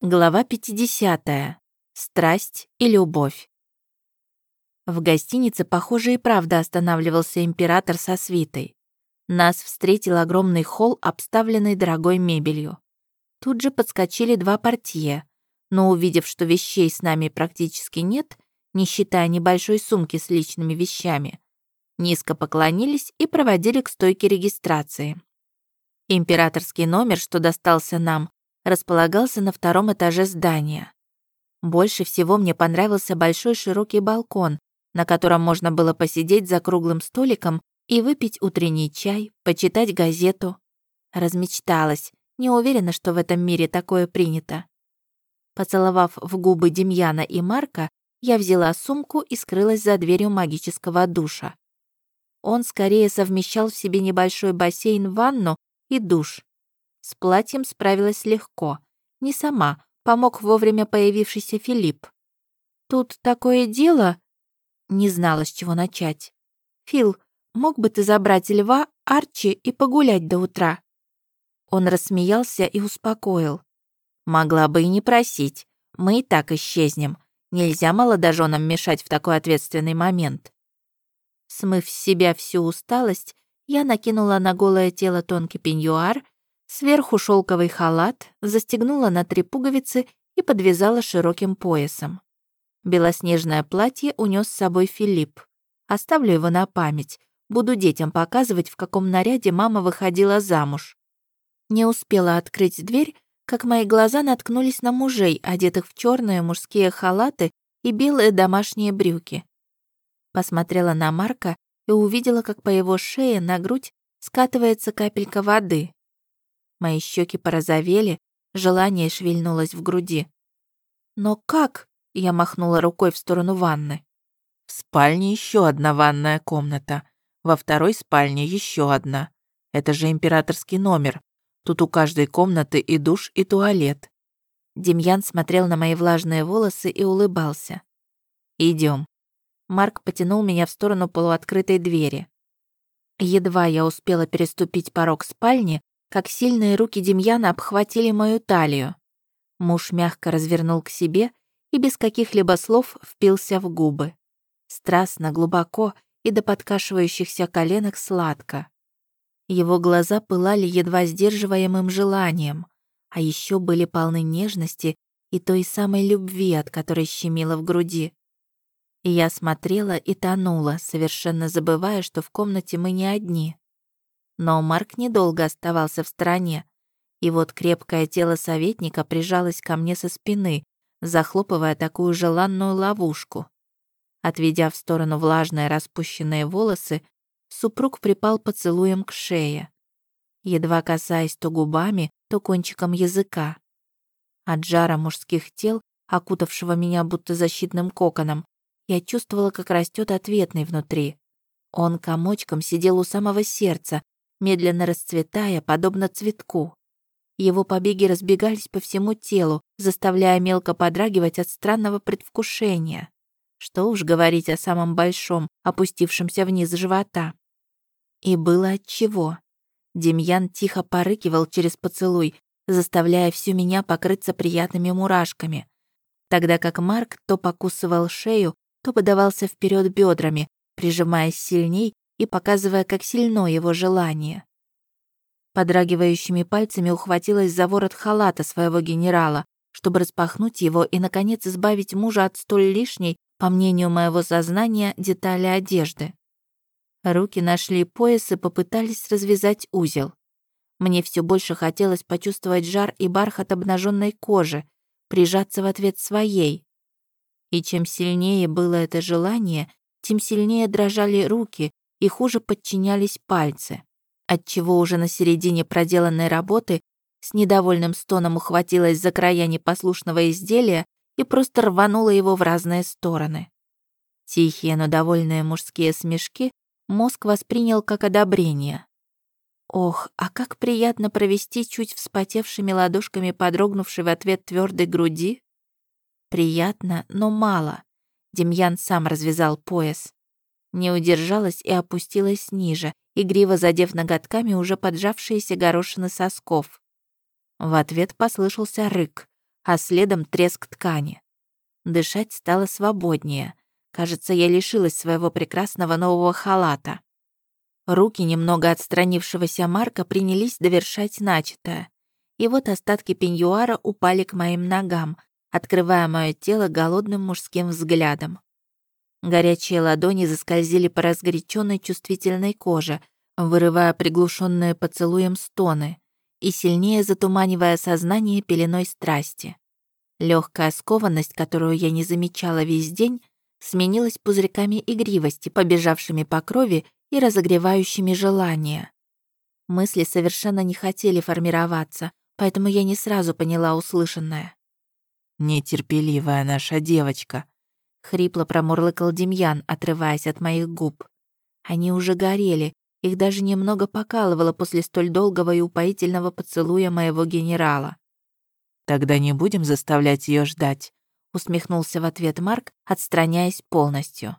Глава 50. Страсть и любовь. В гостинице, похоже, и правда останавливался император со свитой. Нас встретил огромный холл, обставленный дорогой мебелью. Тут же подскочили два портье, но увидев, что вещей с нами практически нет, не считая небольшой сумки с личными вещами, низко поклонились и проводили к стойке регистрации. Императорский номер, что достался нам, располагался на втором этаже здания. Больше всего мне понравился большой широкий балкон, на котором можно было посидеть за круглым столиком и выпить утренний чай, почитать газету. Размечталась, не уверена, что в этом мире такое принято. Поцеловав в губы Демьяна и Марка, я взяла сумку и скрылась за дверью магического душа. Он скорее совмещал в себе небольшой бассейн, ванну и душ. С платьем справилась легко. Не сама, помог вовремя появившийся Филипп. «Тут такое дело...» Не знала, с чего начать. «Фил, мог бы ты забрать льва, Арчи и погулять до утра?» Он рассмеялся и успокоил. «Могла бы и не просить. Мы и так исчезнем. Нельзя молодоженам мешать в такой ответственный момент». Смыв с себя всю усталость, я накинула на голое тело тонкий пеньюар Сверху шелковый халат, застегнула на три пуговицы и подвязала широким поясом. Белоснежное платье унес с собой Филипп. Оставлю его на память. Буду детям показывать, в каком наряде мама выходила замуж. Не успела открыть дверь, как мои глаза наткнулись на мужей, одетых в черные мужские халаты и белые домашние брюки. Посмотрела на Марка и увидела, как по его шее на грудь скатывается капелька воды. Мои щеки порозовели, желание шевельнулось в груди. «Но как?» — я махнула рукой в сторону ванны. «В спальне еще одна ванная комната. Во второй спальне еще одна. Это же императорский номер. Тут у каждой комнаты и душ, и туалет». Демьян смотрел на мои влажные волосы и улыбался. Идем. Марк потянул меня в сторону полуоткрытой двери. Едва я успела переступить порог спальни, как сильные руки Демьяна обхватили мою талию. Муж мягко развернул к себе и без каких-либо слов впился в губы. Страстно, глубоко и до подкашивающихся коленок сладко. Его глаза пылали едва сдерживаемым желанием, а еще были полны нежности и той самой любви, от которой щемило в груди. Я смотрела и тонула, совершенно забывая, что в комнате мы не одни. Но Марк недолго оставался в стороне. И вот крепкое тело советника прижалось ко мне со спины, захлопывая такую желанную ловушку. Отведя в сторону влажные распущенные волосы, супруг припал поцелуем к шее, едва касаясь то губами, то кончиком языка. От жара мужских тел, окутавшего меня будто защитным коконом, я чувствовала, как растет ответный внутри. Он комочком сидел у самого сердца, медленно расцветая, подобно цветку. Его побеги разбегались по всему телу, заставляя мелко подрагивать от странного предвкушения. Что уж говорить о самом большом, опустившемся вниз живота. И было отчего. Демьян тихо порыкивал через поцелуй, заставляя всю меня покрыться приятными мурашками, тогда как Марк то покусывал шею, то подавался вперед бедрами, прижимаясь сильней и показывая, как сильно его желание. Подрагивающими пальцами ухватилась за ворот халата своего генерала, чтобы распахнуть его и, наконец, избавить мужа от столь лишней, по мнению моего сознания, детали одежды. Руки нашли пояс и попытались развязать узел. Мне все больше хотелось почувствовать жар и бархат обнаженной кожи, прижаться в ответ своей. И чем сильнее было это желание, тем сильнее дрожали руки, и хуже подчинялись пальцы, отчего уже на середине проделанной работы с недовольным стоном ухватилась за края непослушного изделия и просто рванула его в разные стороны. Тихие, но довольные мужские смешки мозг воспринял как одобрение. Ох, а как приятно провести чуть вспотевшими ладошками подрогнувшей в ответ твердой груди. Приятно, но мало. Демьян сам развязал пояс. Не удержалась и опустилась ниже, игриво задев ноготками уже поджавшиеся горошины сосков. В ответ послышался рык, а следом треск ткани. Дышать стало свободнее. Кажется, я лишилась своего прекрасного нового халата. Руки немного отстранившегося Марка принялись довершать начатое. И вот остатки пеньюара упали к моим ногам, открывая мое тело голодным мужским взглядом. Горячие ладони заскользили по разгоряченной чувствительной коже, вырывая приглушенные поцелуем стоны и сильнее затуманивая сознание пеленой страсти. Легкая скованность, которую я не замечала весь день, сменилась пузырьками игривости, побежавшими по крови и разогревающими желания. Мысли совершенно не хотели формироваться, поэтому я не сразу поняла услышанное. «Нетерпеливая наша девочка», — хрипло промурлыкал Демьян, отрываясь от моих губ. Они уже горели, их даже немного покалывало после столь долгого и упоительного поцелуя моего генерала. «Тогда не будем заставлять ее ждать», — усмехнулся в ответ Марк, отстраняясь полностью.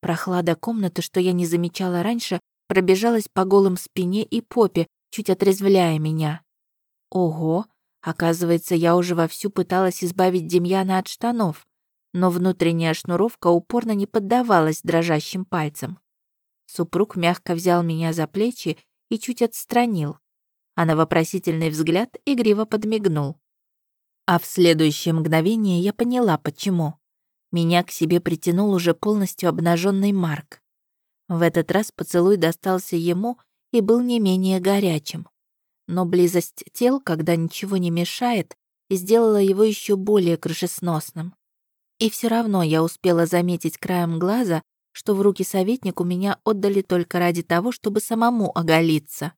Прохлада комнаты, что я не замечала раньше, пробежалась по голым спине и попе, чуть отрезвляя меня. Ого, Оказывается, я уже вовсю пыталась избавить Демьяна от штанов, но внутренняя шнуровка упорно не поддавалась дрожащим пальцам. Супруг мягко взял меня за плечи и чуть отстранил, а на вопросительный взгляд игриво подмигнул. А в следующее мгновение я поняла, почему. Меня к себе притянул уже полностью обнаженный Марк. В этот раз поцелуй достался ему и был не менее горячим но близость тел, когда ничего не мешает, сделала его еще более крышесносным. И все равно я успела заметить краем глаза, что в руки советнику меня отдали только ради того, чтобы самому оголиться.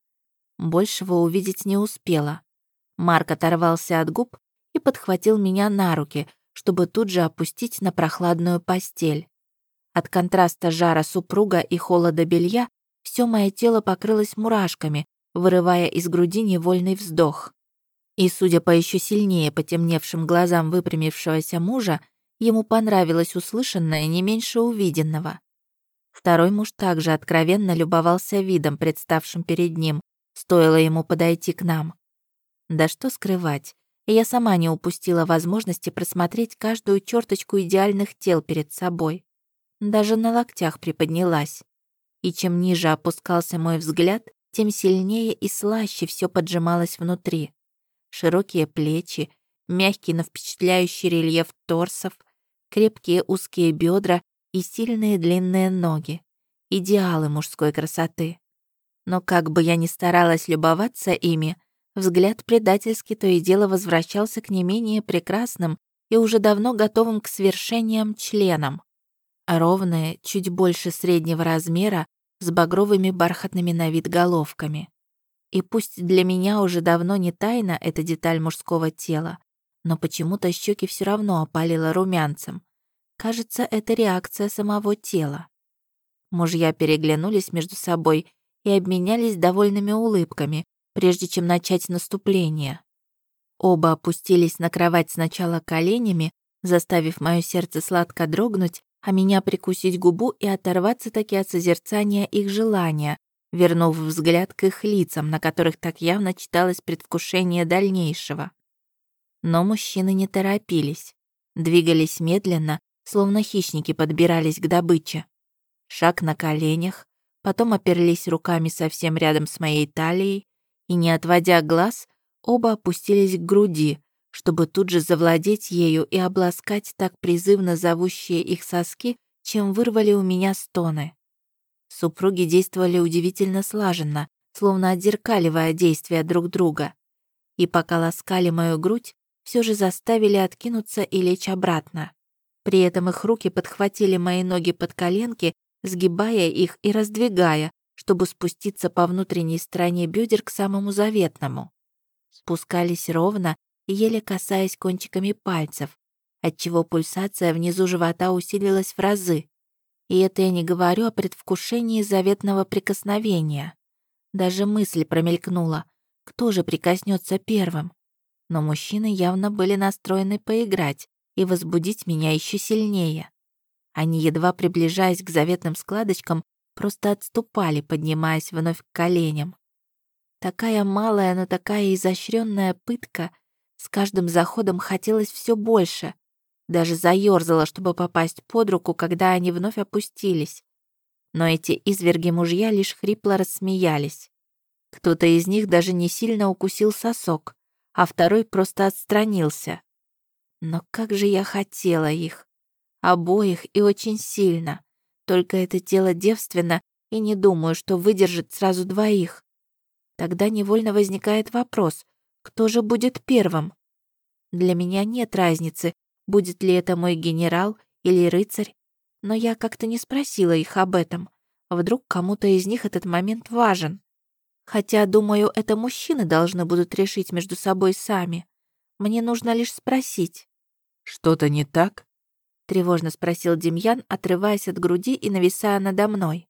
Большего увидеть не успела. Марк оторвался от губ и подхватил меня на руки, чтобы тут же опустить на прохладную постель. От контраста жара супруга и холода белья все мое тело покрылось мурашками, вырывая из груди невольный вздох. И, судя по еще сильнее потемневшим глазам выпрямившегося мужа, ему понравилось услышанное не меньше увиденного. Второй муж также откровенно любовался видом, представшим перед ним, стоило ему подойти к нам. Да что скрывать, я сама не упустила возможности просмотреть каждую черточку идеальных тел перед собой. Даже на локтях приподнялась. И чем ниже опускался мой взгляд, тем сильнее и слаще все поджималось внутри. Широкие плечи, мягкий, но впечатляющий рельеф торсов, крепкие узкие бедра и сильные длинные ноги. Идеалы мужской красоты. Но как бы я ни старалась любоваться ими, взгляд предательски то и дело возвращался к не менее прекрасным и уже давно готовым к свершениям членам. Ровные, чуть больше среднего размера, с багровыми бархатными на вид головками. И пусть для меня уже давно не тайна эта деталь мужского тела, но почему-то щеки все равно опалило румянцем. Кажется, это реакция самого тела. Мужья переглянулись между собой и обменялись довольными улыбками, прежде чем начать наступление. Оба опустились на кровать сначала коленями, заставив мое сердце сладко дрогнуть, а меня прикусить губу и оторваться таки от созерцания их желания, вернув взгляд к их лицам, на которых так явно читалось предвкушение дальнейшего. Но мужчины не торопились, двигались медленно, словно хищники подбирались к добыче. Шаг на коленях, потом оперлись руками совсем рядом с моей талией и, не отводя глаз, оба опустились к груди, чтобы тут же завладеть ею и обласкать так призывно зовущие их соски, чем вырвали у меня стоны. Супруги действовали удивительно слаженно, словно отзеркаливая действия друг друга. И пока ласкали мою грудь, все же заставили откинуться и лечь обратно. При этом их руки подхватили мои ноги под коленки, сгибая их и раздвигая, чтобы спуститься по внутренней стороне бедер к самому заветному. Спускались ровно еле касаясь кончиками пальцев, отчего пульсация внизу живота усилилась в разы. И это я не говорю о предвкушении заветного прикосновения. Даже мысль промелькнула, кто же прикоснется первым. Но мужчины явно были настроены поиграть и возбудить меня еще сильнее. Они, едва приближаясь к заветным складочкам, просто отступали, поднимаясь вновь к коленям. Такая малая, но такая изощренная пытка С каждым заходом хотелось все больше. Даже заёрзала, чтобы попасть под руку, когда они вновь опустились. Но эти изверги-мужья лишь хрипло рассмеялись. Кто-то из них даже не сильно укусил сосок, а второй просто отстранился. Но как же я хотела их. Обоих и очень сильно. Только это тело девственно, и не думаю, что выдержит сразу двоих. Тогда невольно возникает вопрос, кто же будет первым? Для меня нет разницы, будет ли это мой генерал или рыцарь, но я как-то не спросила их об этом. Вдруг кому-то из них этот момент важен. Хотя, думаю, это мужчины должны будут решить между собой сами. Мне нужно лишь спросить. «Что-то не так?» — тревожно спросил Демьян, отрываясь от груди и нависая надо мной.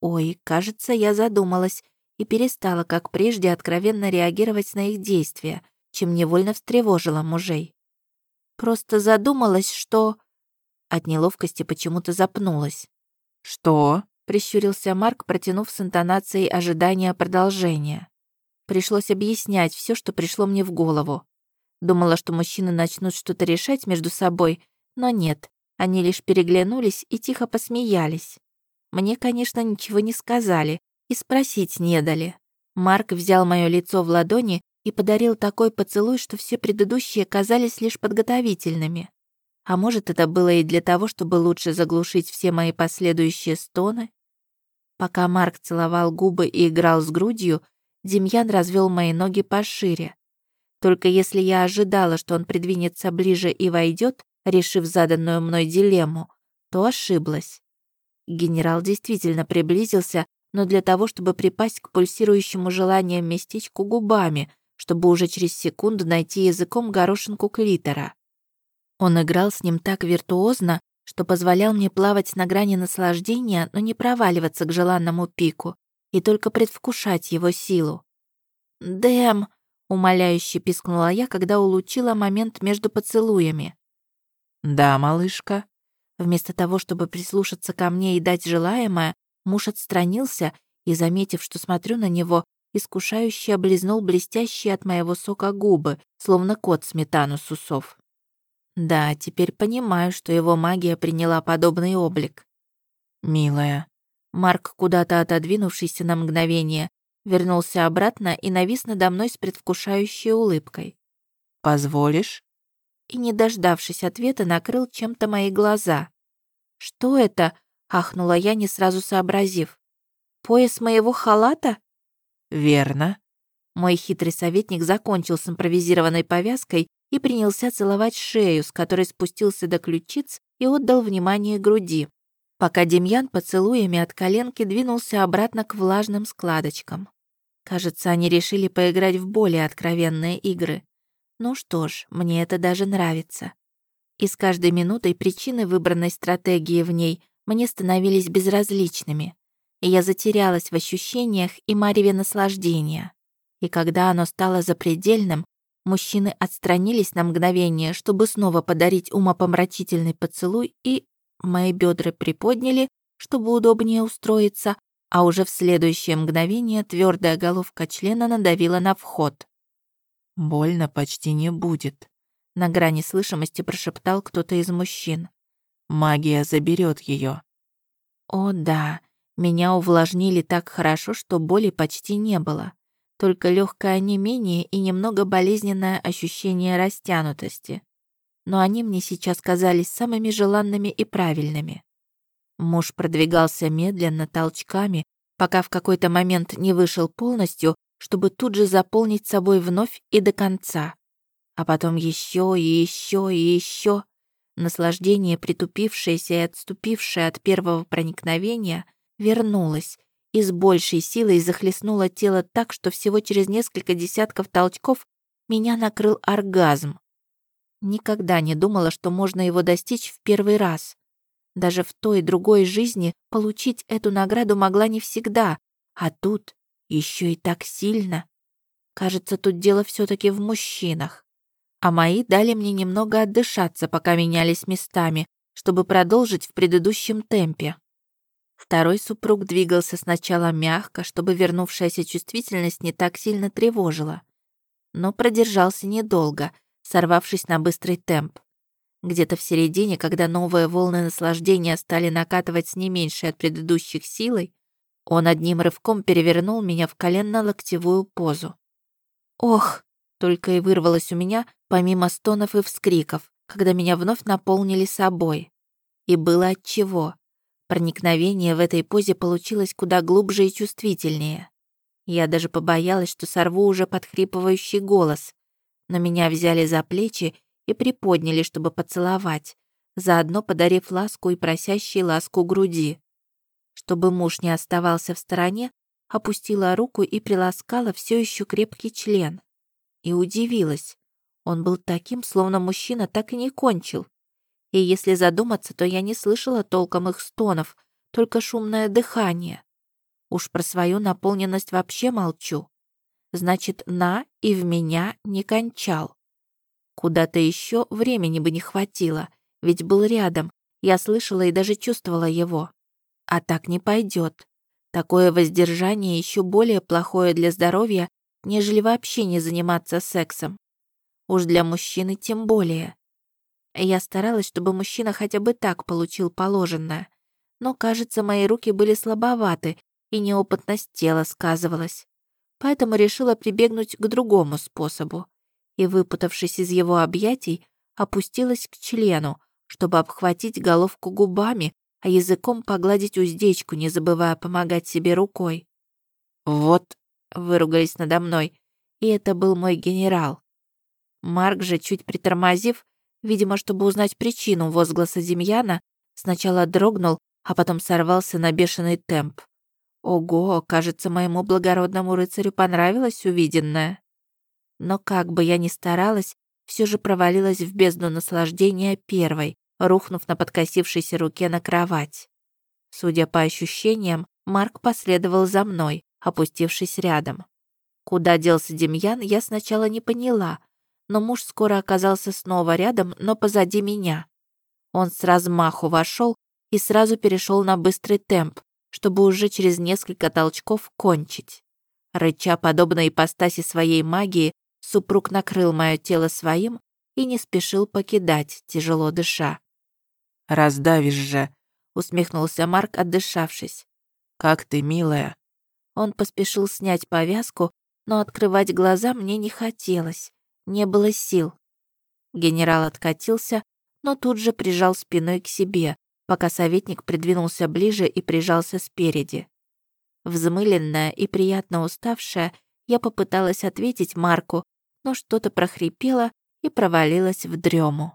Ой, кажется, я задумалась и перестала, как прежде, откровенно реагировать на их действия, чем невольно встревожила мужей. Просто задумалась, что... От неловкости почему-то запнулась. «Что?» — прищурился Марк, протянув с интонацией ожидания продолжения. Пришлось объяснять все, что пришло мне в голову. Думала, что мужчины начнут что-то решать между собой, но нет, они лишь переглянулись и тихо посмеялись. Мне, конечно, ничего не сказали и спросить не дали. Марк взял мое лицо в ладони и подарил такой поцелуй, что все предыдущие казались лишь подготовительными. А может, это было и для того, чтобы лучше заглушить все мои последующие стоны? Пока Марк целовал губы и играл с грудью, Демьян развел мои ноги пошире. Только если я ожидала, что он придвинется ближе и войдет, решив заданную мной дилемму, то ошиблась. Генерал действительно приблизился, но для того, чтобы припасть к пульсирующему желанию местечку губами, чтобы уже через секунду найти языком горошинку клитора. Он играл с ним так виртуозно, что позволял мне плавать на грани наслаждения, но не проваливаться к желанному пику и только предвкушать его силу. «Дэм!» Умоляюще пискнула я, когда улучила момент между поцелуями. «Да, малышка». Вместо того, чтобы прислушаться ко мне и дать желаемое, муж отстранился и, заметив, что смотрю на него, искушающе облизнул блестящие от моего сока губы, словно кот сметану с усов. Да, теперь понимаю, что его магия приняла подобный облик. «Милая». Марк, куда-то отодвинувшийся на мгновение, вернулся обратно и навис надо мной с предвкушающей улыбкой. «Позволишь?» И, не дождавшись ответа, накрыл чем-то мои глаза. «Что это?» — ахнула я, не сразу сообразив. «Пояс моего халата?» «Верно». Мой хитрый советник закончил с импровизированной повязкой и принялся целовать шею, с которой спустился до ключиц и отдал внимание груди пока Демьян поцелуями от коленки двинулся обратно к влажным складочкам. Кажется, они решили поиграть в более откровенные игры. Ну что ж, мне это даже нравится. И с каждой минутой причины выбранной стратегии в ней мне становились безразличными. И я затерялась в ощущениях и мареве наслаждения. И когда оно стало запредельным, мужчины отстранились на мгновение, чтобы снова подарить умопомрачительный поцелуй и Мои бедра приподняли, чтобы удобнее устроиться, а уже в следующее мгновение твердая головка члена надавила на вход. «Больно почти не будет», — на грани слышимости прошептал кто-то из мужчин. «Магия заберет ее. О да, меня увлажнили так хорошо, что боли почти не было. Только легкое онемение и немного болезненное ощущение растянутости но они мне сейчас казались самыми желанными и правильными. Муж продвигался медленно, толчками, пока в какой-то момент не вышел полностью, чтобы тут же заполнить собой вновь и до конца. А потом еще и еще и еще. Наслаждение, притупившееся и отступившее от первого проникновения, вернулось и с большей силой захлестнуло тело так, что всего через несколько десятков толчков меня накрыл оргазм. Никогда не думала, что можно его достичь в первый раз. Даже в той и другой жизни получить эту награду могла не всегда, а тут еще и так сильно. Кажется, тут дело все таки в мужчинах. А мои дали мне немного отдышаться, пока менялись местами, чтобы продолжить в предыдущем темпе. Второй супруг двигался сначала мягко, чтобы вернувшаяся чувствительность не так сильно тревожила. но продержался недолго, сорвавшись на быстрый темп. Где-то в середине, когда новые волны наслаждения стали накатывать с не меньшей от предыдущих силой, он одним рывком перевернул меня в коленно-локтевую позу. «Ох!» — только и вырвалось у меня, помимо стонов и вскриков, когда меня вновь наполнили собой. И было отчего. Проникновение в этой позе получилось куда глубже и чувствительнее. Я даже побоялась, что сорву уже подхрипывающий голос, но меня взяли за плечи и приподняли, чтобы поцеловать, заодно подарив ласку и просящей ласку груди. Чтобы муж не оставался в стороне, опустила руку и приласкала все еще крепкий член. И удивилась. Он был таким, словно мужчина так и не кончил. И если задуматься, то я не слышала толком их стонов, только шумное дыхание. Уж про свою наполненность вообще молчу. Значит, на и в меня не кончал. Куда-то еще времени бы не хватило, ведь был рядом, я слышала и даже чувствовала его. А так не пойдет. Такое воздержание еще более плохое для здоровья, нежели вообще не заниматься сексом. Уж для мужчины тем более. Я старалась, чтобы мужчина хотя бы так получил положенное. Но, кажется, мои руки были слабоваты, и неопытность тела сказывалась. Поэтому решила прибегнуть к другому способу. И, выпутавшись из его объятий, опустилась к члену, чтобы обхватить головку губами, а языком погладить уздечку, не забывая помогать себе рукой. «Вот», — выругались надо мной, и это был мой генерал. Марк же, чуть притормозив, видимо, чтобы узнать причину возгласа Демьяна, сначала дрогнул, а потом сорвался на бешеный темп. Ого, кажется, моему благородному рыцарю понравилось увиденное. Но как бы я ни старалась, все же провалилась в бездну наслаждения первой, рухнув на подкосившейся руке на кровать. Судя по ощущениям, Марк последовал за мной, опустившись рядом. Куда делся Демьян, я сначала не поняла, но муж скоро оказался снова рядом, но позади меня. Он с размаху вошел и сразу перешел на быстрый темп, чтобы уже через несколько толчков кончить. Рыча подобно ипостаси своей магии, супруг накрыл мое тело своим и не спешил покидать, тяжело дыша. «Раздавишь же», — усмехнулся Марк, отдышавшись. «Как ты, милая». Он поспешил снять повязку, но открывать глаза мне не хотелось, не было сил. Генерал откатился, но тут же прижал спиной к себе, пока советник придвинулся ближе и прижался спереди. Взмыленная и приятно уставшая, я попыталась ответить Марку, но что-то прохрипело и провалилась в дрему.